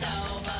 so much.